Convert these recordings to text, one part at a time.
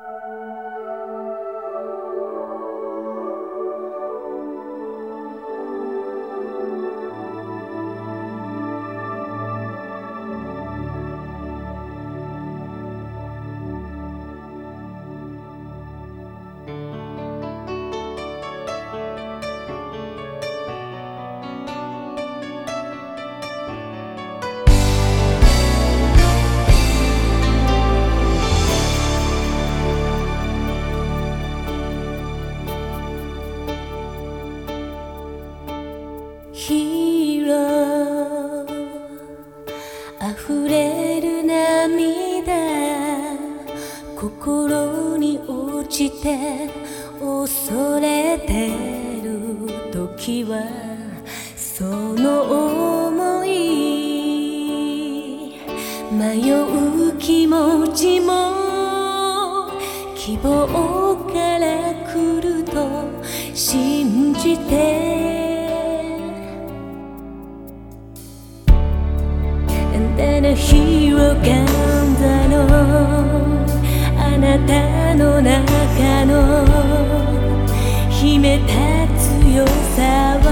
Música ヒーロー溢れる涙心に落ちて恐れてる時はその想い。迷う気持ちも希望から来ると信じて日を噛んだのあなたの中の秘めた強さは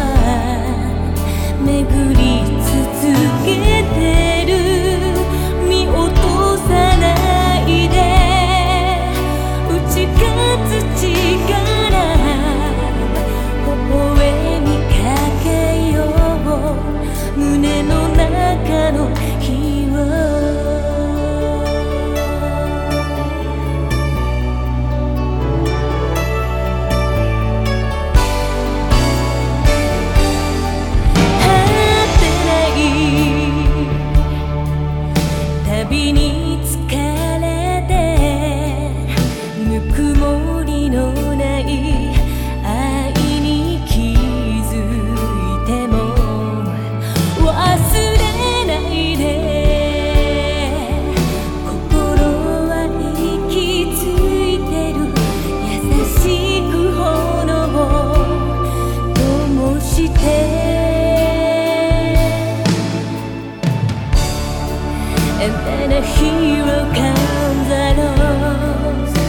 And then a hero comes along.